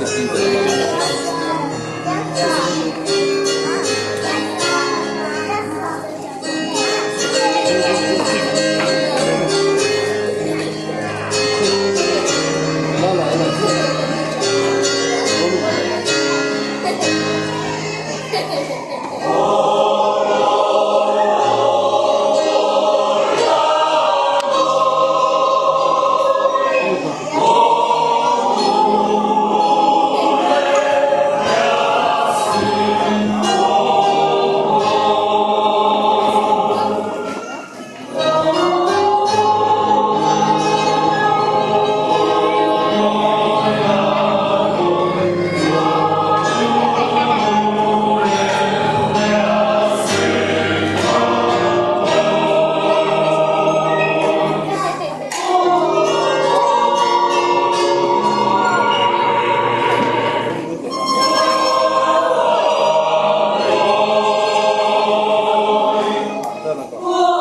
discipline của bà mẹ Papa.